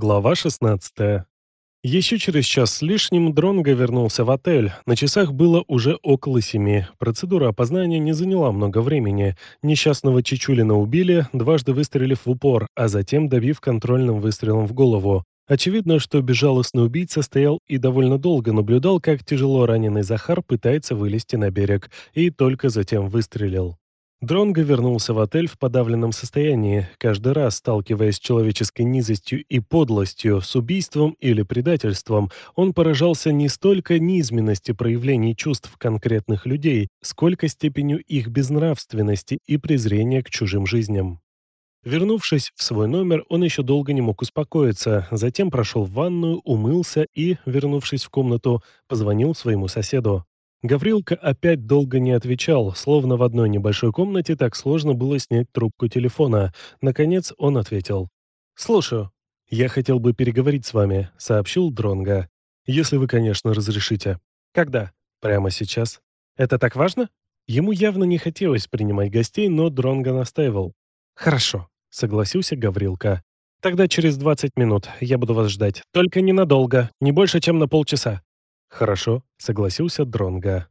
Глава 16. Еще через час с лишним Дронго вернулся в отель. На часах было уже около семи. Процедура опознания не заняла много времени. Несчастного Чичулина убили, дважды выстрелив в упор, а затем добив контрольным выстрелом в голову. Очевидно, что безжалостный убийца стоял и довольно долго наблюдал, как тяжело раненый Захар пытается вылезти на берег, и только затем выстрелил. Дронго вернулся в отель в подавленном состоянии, каждый раз сталкиваясь с человеческой низостью и подлостью, с убийством или предательством, он поражался не столько низменности проявлений чувств конкретных людей, сколько степенью их безнравственности и презрения к чужим жизням. Вернувшись в свой номер, он еще долго не мог успокоиться, затем прошел в ванную, умылся и, вернувшись в комнату, позвонил своему соседу. Гаврилка опять долго не отвечал, словно в одной небольшой комнате так сложно было снять трубку телефона. Наконец он ответил. «Слушаю. Я хотел бы переговорить с вами», — сообщил Дронга. «Если вы, конечно, разрешите». «Когда?» «Прямо сейчас». «Это так важно?» Ему явно не хотелось принимать гостей, но Дронга настаивал. «Хорошо», — согласился Гаврилка. «Тогда через 20 минут я буду вас ждать. Только ненадолго, не больше, чем на полчаса». «Хорошо», — согласился Дронга.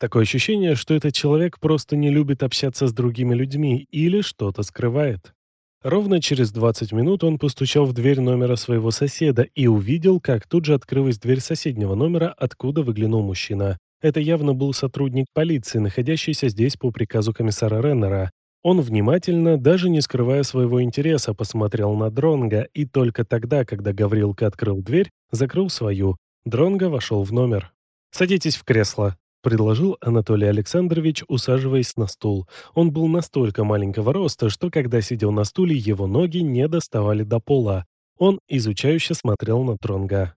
Такое ощущение, что этот человек просто не любит общаться с другими людьми или что-то скрывает. Ровно через 20 минут он постучал в дверь номера своего соседа и увидел, как тут же открылась дверь соседнего номера, откуда выглянул мужчина. Это явно был сотрудник полиции, находящийся здесь по приказу комиссара Реннера. Он внимательно, даже не скрывая своего интереса, посмотрел на Дронга и только тогда, когда Гаврилка открыл дверь, закрыл свою, Дронго вошел в номер. «Садитесь в кресло», — предложил Анатолий Александрович, усаживаясь на стул. Он был настолько маленького роста, что когда сидел на стуле, его ноги не доставали до пола. Он изучающе смотрел на Дронга.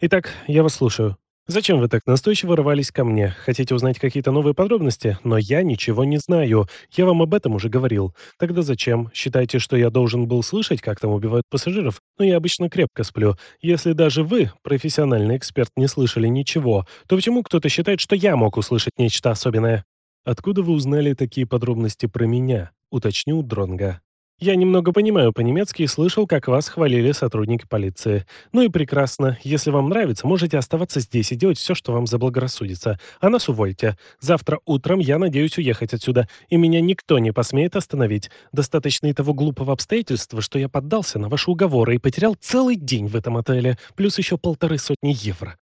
«Итак, я вас слушаю», «Зачем вы так настойчиво рвались ко мне? Хотите узнать какие-то новые подробности? Но я ничего не знаю. Я вам об этом уже говорил. Тогда зачем? Считаете, что я должен был слышать, как там убивают пассажиров? Но я обычно крепко сплю. Если даже вы, профессиональный эксперт, не слышали ничего, то почему кто-то считает, что я мог услышать нечто особенное?» «Откуда вы узнали такие подробности про меня?» — уточнил Дронга. Я немного понимаю по-немецки и слышал, как вас хвалили сотрудники полиции. Ну и прекрасно. Если вам нравится, можете оставаться здесь и делать все, что вам заблагорассудится. А нас увольте. Завтра утром я надеюсь уехать отсюда, и меня никто не посмеет остановить. Достаточно и того глупого обстоятельства, что я поддался на ваши уговоры и потерял целый день в этом отеле, плюс еще полторы сотни евро.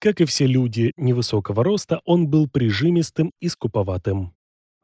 Как и все люди невысокого роста, он был прижимистым и скуповатым.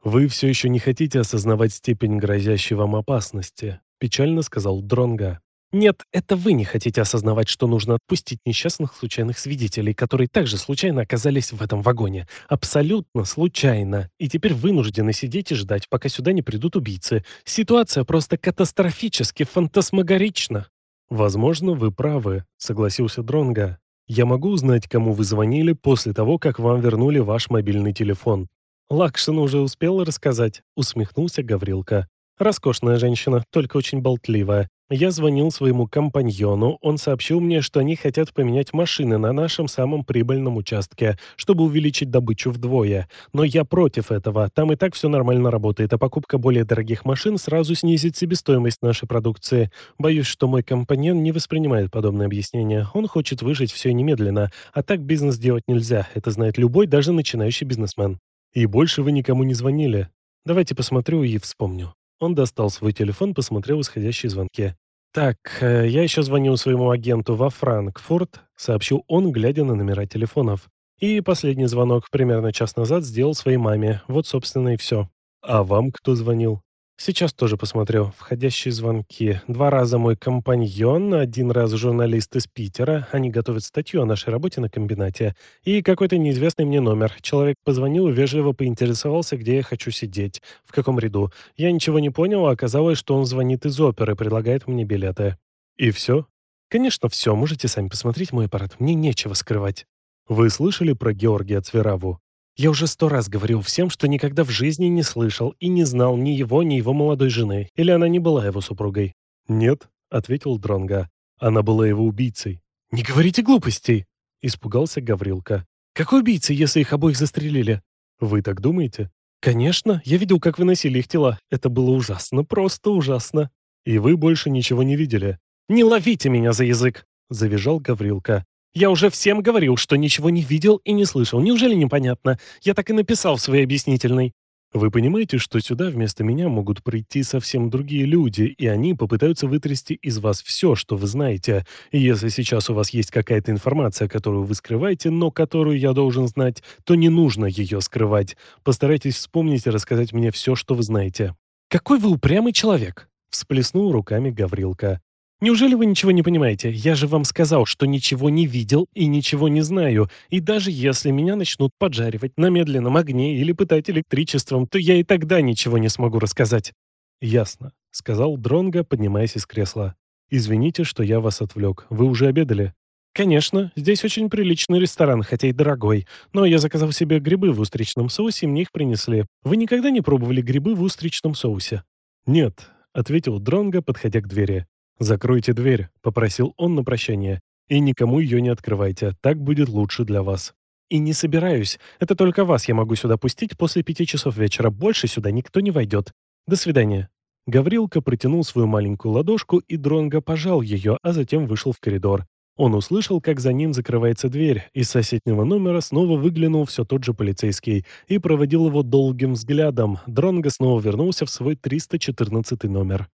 «Вы все еще не хотите осознавать степень грозящей вам опасности», – печально сказал Дронга. «Нет, это вы не хотите осознавать, что нужно отпустить несчастных случайных свидетелей, которые также случайно оказались в этом вагоне. Абсолютно случайно. И теперь вынуждены сидеть и ждать, пока сюда не придут убийцы. Ситуация просто катастрофически фантасмагорична». «Возможно, вы правы», — согласился Дронга. «Я могу узнать, кому вы звонили после того, как вам вернули ваш мобильный телефон?» «Лакшин уже успел рассказать», — усмехнулся Гаврилка. «Роскошная женщина, только очень болтливая. Я звонил своему компаньону, он сообщил мне, что они хотят поменять машины на нашем самом прибыльном участке, чтобы увеличить добычу вдвое. Но я против этого, там и так все нормально работает, а покупка более дорогих машин сразу снизит себестоимость нашей продукции. Боюсь, что мой компаньон не воспринимает подобное объяснение. Он хочет выжить все немедленно, а так бизнес делать нельзя, это знает любой, даже начинающий бизнесмен. И больше вы никому не звонили. Давайте посмотрю и вспомню. Он достал свой телефон, посмотрел исходящие звонки. «Так, э, я еще звонил своему агенту во Франкфурт», сообщил он, глядя на номера телефонов. И последний звонок примерно час назад сделал своей маме. Вот, собственно, и все. «А вам кто звонил?» Сейчас тоже посмотрю. Входящие звонки. Два раза мой компаньон, один раз журналист из Питера. Они готовят статью о нашей работе на комбинате. И какой-то неизвестный мне номер. Человек позвонил вежливо поинтересовался, где я хочу сидеть, в каком ряду. Я ничего не понял, а оказалось, что он звонит из оперы, предлагает мне билеты. И все? Конечно, все. Можете сами посмотреть мой аппарат. Мне нечего скрывать. Вы слышали про Георгия Цвераву? Я уже сто раз говорил всем, что никогда в жизни не слышал и не знал ни его, ни его молодой жены. Или она не была его супругой? «Нет», — ответил Дронга. «Она была его убийцей». «Не говорите глупостей!» — испугался Гаврилка. «Какой убийца, если их обоих застрелили?» «Вы так думаете?» «Конечно. Я видел, как выносили их тела. Это было ужасно, просто ужасно». «И вы больше ничего не видели?» «Не ловите меня за язык!» — завизжал Гаврилка. «Я уже всем говорил, что ничего не видел и не слышал. Неужели непонятно? Я так и написал в своей объяснительной». Вы понимаете, что сюда вместо меня могут прийти совсем другие люди, и они попытаются вытрясти из вас все, что вы знаете. И если сейчас у вас есть какая-то информация, которую вы скрываете, но которую я должен знать, то не нужно ее скрывать. Постарайтесь вспомнить и рассказать мне все, что вы знаете. «Какой вы упрямый человек!» — всплеснул руками Гаврилка. Неужели вы ничего не понимаете? Я же вам сказал, что ничего не видел и ничего не знаю. И даже если меня начнут поджаривать на медленном огне или пытать электричеством, то я и тогда ничего не смогу рассказать. Ясно, сказал Дронго, поднимаясь из кресла. Извините, что я вас отвлек. Вы уже обедали? Конечно, здесь очень приличный ресторан, хотя и дорогой. Но я заказал себе грибы в устричном соусе, и мне их принесли. Вы никогда не пробовали грибы в устричном соусе? Нет, ответил Дронго, подходя к двери. «Закройте дверь», — попросил он на прощание. «И никому ее не открывайте, так будет лучше для вас». «И не собираюсь. Это только вас я могу сюда пустить после пяти часов вечера. Больше сюда никто не войдет. До свидания». Гаврилка протянул свою маленькую ладошку, и Дронго пожал ее, а затем вышел в коридор. Он услышал, как за ним закрывается дверь. Из соседнего номера снова выглянул все тот же полицейский и проводил его долгим взглядом. Дронго снова вернулся в свой 314 номер.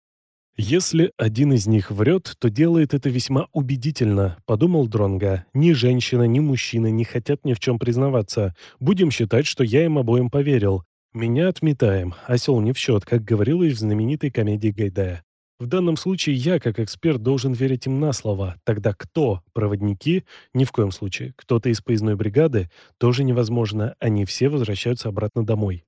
«Если один из них врет, то делает это весьма убедительно», — подумал Дронга. «Ни женщина, ни мужчина не хотят ни в чем признаваться. Будем считать, что я им обоим поверил. Меня отметаем. Осел не в счет, как говорилось в знаменитой комедии Гайдая. В данном случае я, как эксперт, должен верить им на слово. Тогда кто? Проводники? Ни в коем случае. Кто-то из поездной бригады? Тоже невозможно. Они все возвращаются обратно домой.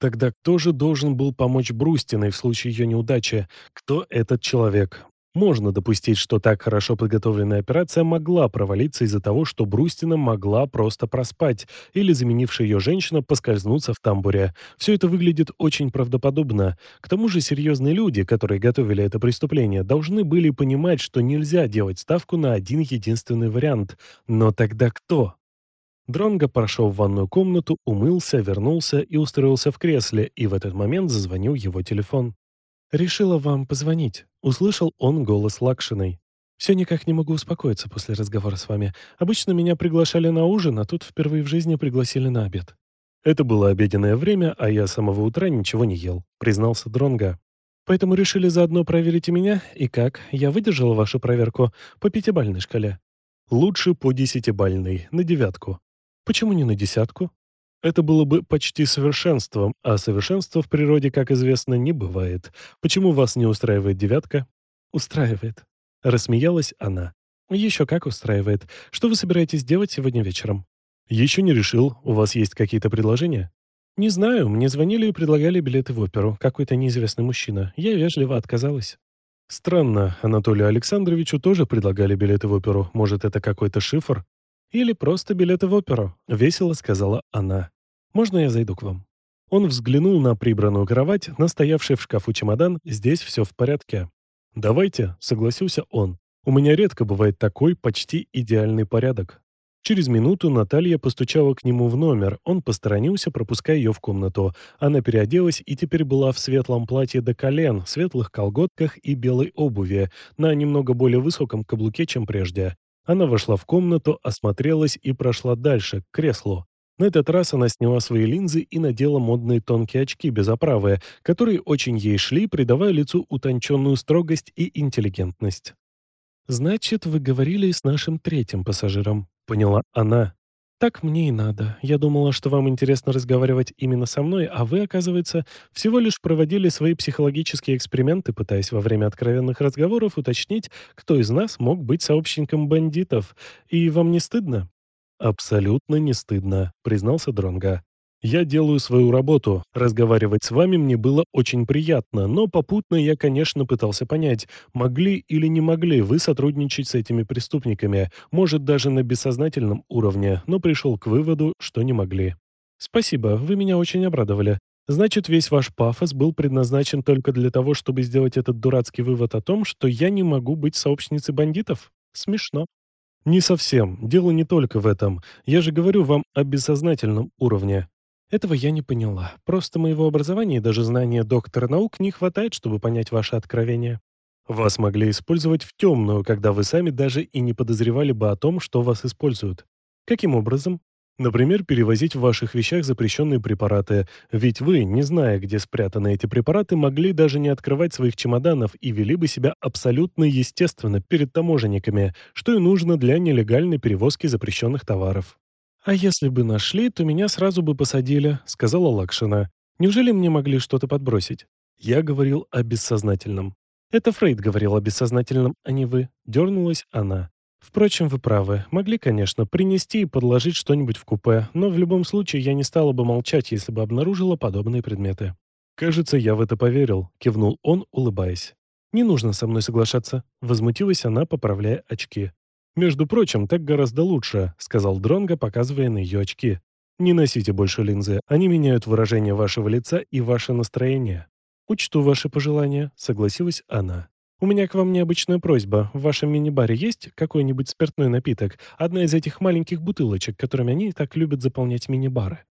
Тогда кто же должен был помочь Брустиной в случае ее неудачи? Кто этот человек? Можно допустить, что так хорошо подготовленная операция могла провалиться из-за того, что Брустина могла просто проспать, или заменившая ее женщина поскользнуться в тамбуре. Все это выглядит очень правдоподобно. К тому же серьезные люди, которые готовили это преступление, должны были понимать, что нельзя делать ставку на один единственный вариант. Но тогда кто? Дронго прошел в ванную комнату, умылся, вернулся и устроился в кресле, и в этот момент зазвонил его телефон. «Решила вам позвонить», — услышал он голос Лакшиной. «Все никак не могу успокоиться после разговора с вами. Обычно меня приглашали на ужин, а тут впервые в жизни пригласили на обед». «Это было обеденное время, а я с самого утра ничего не ел», — признался Дронго. «Поэтому решили заодно проверить и меня? И как? Я выдержала вашу проверку по пятибалльной шкале?» «Лучше по десятибалльной, на девятку», Почему не на десятку? Это было бы почти совершенством, а совершенства в природе, как известно, не бывает. Почему вас не устраивает девятка? Устраивает. Рассмеялась она. Еще как устраивает. Что вы собираетесь делать сегодня вечером? Еще не решил. У вас есть какие-то предложения? Не знаю. Мне звонили и предлагали билеты в оперу. Какой-то неизвестный мужчина. Я вежливо отказалась. Странно. Анатолию Александровичу тоже предлагали билеты в оперу. Может, это какой-то шифр? «Или просто билеты в оперу», — весело сказала она. «Можно я зайду к вам?» Он взглянул на прибранную кровать, на стоявший в шкафу чемодан. «Здесь все в порядке». «Давайте», — согласился он. «У меня редко бывает такой почти идеальный порядок». Через минуту Наталья постучала к нему в номер. Он посторонился, пропуская ее в комнату. Она переоделась и теперь была в светлом платье до колен, светлых колготках и белой обуви, на немного более высоком каблуке, чем прежде. Она вошла в комнату, осмотрелась и прошла дальше, к креслу. На этот раз она сняла свои линзы и надела модные тонкие очки без оправы, которые очень ей шли, придавая лицу утонченную строгость и интеллигентность. «Значит, вы говорили с нашим третьим пассажиром», — поняла она. «Так мне и надо. Я думала, что вам интересно разговаривать именно со мной, а вы, оказывается, всего лишь проводили свои психологические эксперименты, пытаясь во время откровенных разговоров уточнить, кто из нас мог быть сообщником бандитов. И вам не стыдно?» «Абсолютно не стыдно», — признался Дронга. Я делаю свою работу. Разговаривать с вами мне было очень приятно, но попутно я, конечно, пытался понять, могли или не могли вы сотрудничать с этими преступниками, может, даже на бессознательном уровне, но пришел к выводу, что не могли. Спасибо, вы меня очень обрадовали. Значит, весь ваш пафос был предназначен только для того, чтобы сделать этот дурацкий вывод о том, что я не могу быть сообщницей бандитов? Смешно. Не совсем. Дело не только в этом. Я же говорю вам о бессознательном уровне. Этого я не поняла. Просто моего образования и даже знания доктора наук не хватает, чтобы понять ваше откровение. Вас могли использовать в темную, когда вы сами даже и не подозревали бы о том, что вас используют. Каким образом? Например, перевозить в ваших вещах запрещенные препараты, ведь вы, не зная, где спрятаны эти препараты, могли даже не открывать своих чемоданов и вели бы себя абсолютно естественно перед таможенниками, что и нужно для нелегальной перевозки запрещенных товаров. «А если бы нашли, то меня сразу бы посадили», — сказала Лакшина. «Неужели мне могли что-то подбросить?» Я говорил о бессознательном. «Это Фрейд говорил о бессознательном, а не вы», — дернулась она. Впрочем, вы правы. Могли, конечно, принести и подложить что-нибудь в купе, но в любом случае я не стала бы молчать, если бы обнаружила подобные предметы. «Кажется, я в это поверил», — кивнул он, улыбаясь. «Не нужно со мной соглашаться», — возмутилась она, поправляя очки. «Между прочим, так гораздо лучше», — сказал Дронго, показывая на ее очки. «Не носите больше линзы, они меняют выражение вашего лица и ваше настроение». «Учту ваши пожелания», — согласилась она. «У меня к вам необычная просьба. В вашем мини-баре есть какой-нибудь спиртной напиток? Одна из этих маленьких бутылочек, которыми они так любят заполнять мини-бары».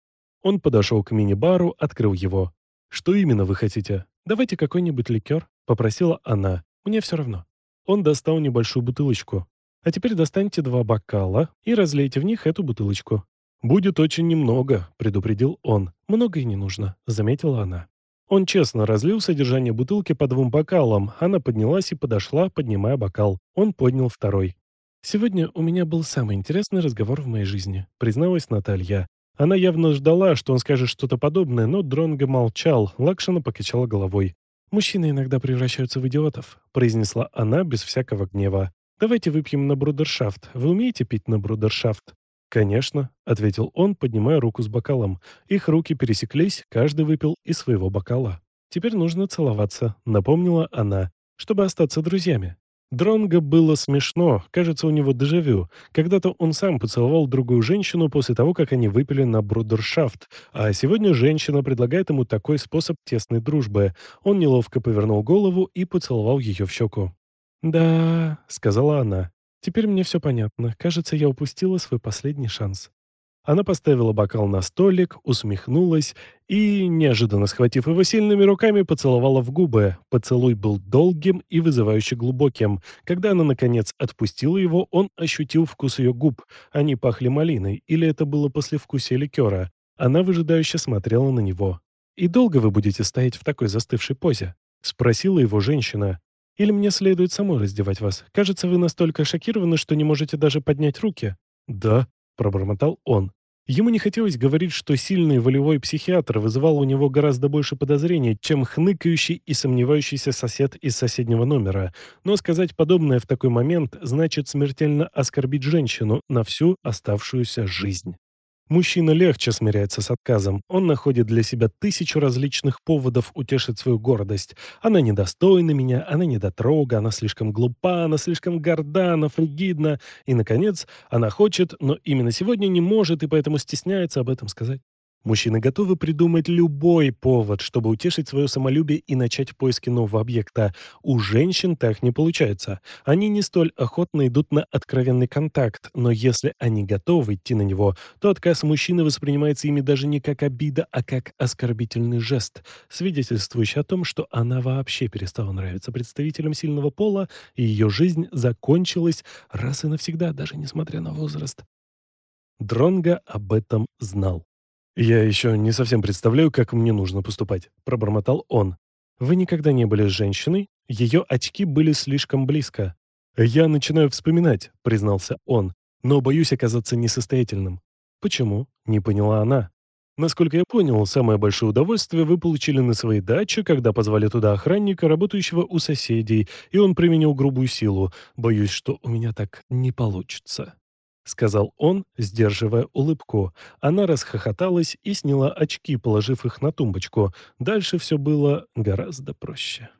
Он подошел к мини-бару, открыл его. «Что именно вы хотите? Давайте какой-нибудь ликер», — попросила она. «Мне все равно». Он достал небольшую бутылочку. «А теперь достаньте два бокала и разлейте в них эту бутылочку». «Будет очень немного», — предупредил он. «Много и не нужно», — заметила она. Он честно разлил содержание бутылки по двум бокалам. Она поднялась и подошла, поднимая бокал. Он поднял второй. «Сегодня у меня был самый интересный разговор в моей жизни», — призналась Наталья. Она явно ждала, что он скажет что-то подобное, но Дронго молчал, Лакшина покачала головой. «Мужчины иногда превращаются в идиотов», — произнесла она без всякого гнева. «Давайте выпьем на брудершафт. Вы умеете пить на брудершафт?» «Конечно», — ответил он, поднимая руку с бокалом. Их руки пересеклись, каждый выпил из своего бокала. «Теперь нужно целоваться», — напомнила она, «чтобы остаться друзьями». Дронго было смешно, кажется, у него дежавю. Когда-то он сам поцеловал другую женщину после того, как они выпили на брудершафт, а сегодня женщина предлагает ему такой способ тесной дружбы. Он неловко повернул голову и поцеловал ее в щеку. «Да», — сказала она, Теперь мне все понятно. Кажется, я упустила свой последний шанс. Она поставила бокал на столик, усмехнулась и, неожиданно схватив его сильными руками, поцеловала в губы. Поцелуй был долгим и вызывающе глубоким. Когда она, наконец, отпустила его, он ощутил вкус ее губ. Они пахли малиной, или это было послевкусие ликера. Она выжидающе смотрела на него. «И долго вы будете стоять в такой застывшей позе?» — спросила его женщина. Или мне следует самой раздевать вас? Кажется, вы настолько шокированы, что не можете даже поднять руки». «Да», — пробормотал он. Ему не хотелось говорить, что сильный волевой психиатр вызывал у него гораздо больше подозрений, чем хныкающий и сомневающийся сосед из соседнего номера. Но сказать подобное в такой момент значит смертельно оскорбить женщину на всю оставшуюся жизнь. Мужчина легче смиряется с отказом. Он находит для себя тысячу различных поводов утешить свою гордость. Она недостойна меня, она недотрога, она слишком глупа, она слишком горда, она фригидна. И, наконец, она хочет, но именно сегодня не может и поэтому стесняется об этом сказать. Мужчины готовы придумать любой повод, чтобы утешить свое самолюбие и начать поиски нового объекта. У женщин так не получается. Они не столь охотно идут на откровенный контакт, но если они готовы идти на него, то отказ мужчины воспринимается ими даже не как обида, а как оскорбительный жест, свидетельствующий о том, что она вообще перестала нравиться представителям сильного пола, и ее жизнь закончилась раз и навсегда, даже несмотря на возраст. Дронго об этом знал. «Я еще не совсем представляю, как мне нужно поступать», — пробормотал он. «Вы никогда не были с женщиной? Ее очки были слишком близко». «Я начинаю вспоминать», — признался он, «но боюсь оказаться несостоятельным». «Почему?» — не поняла она. Насколько я понял, самое большое удовольствие вы получили на своей даче, когда позвали туда охранника, работающего у соседей, и он применил грубую силу. Боюсь, что у меня так не получится. — сказал он, сдерживая улыбку. Она расхохоталась и сняла очки, положив их на тумбочку. Дальше все было гораздо проще.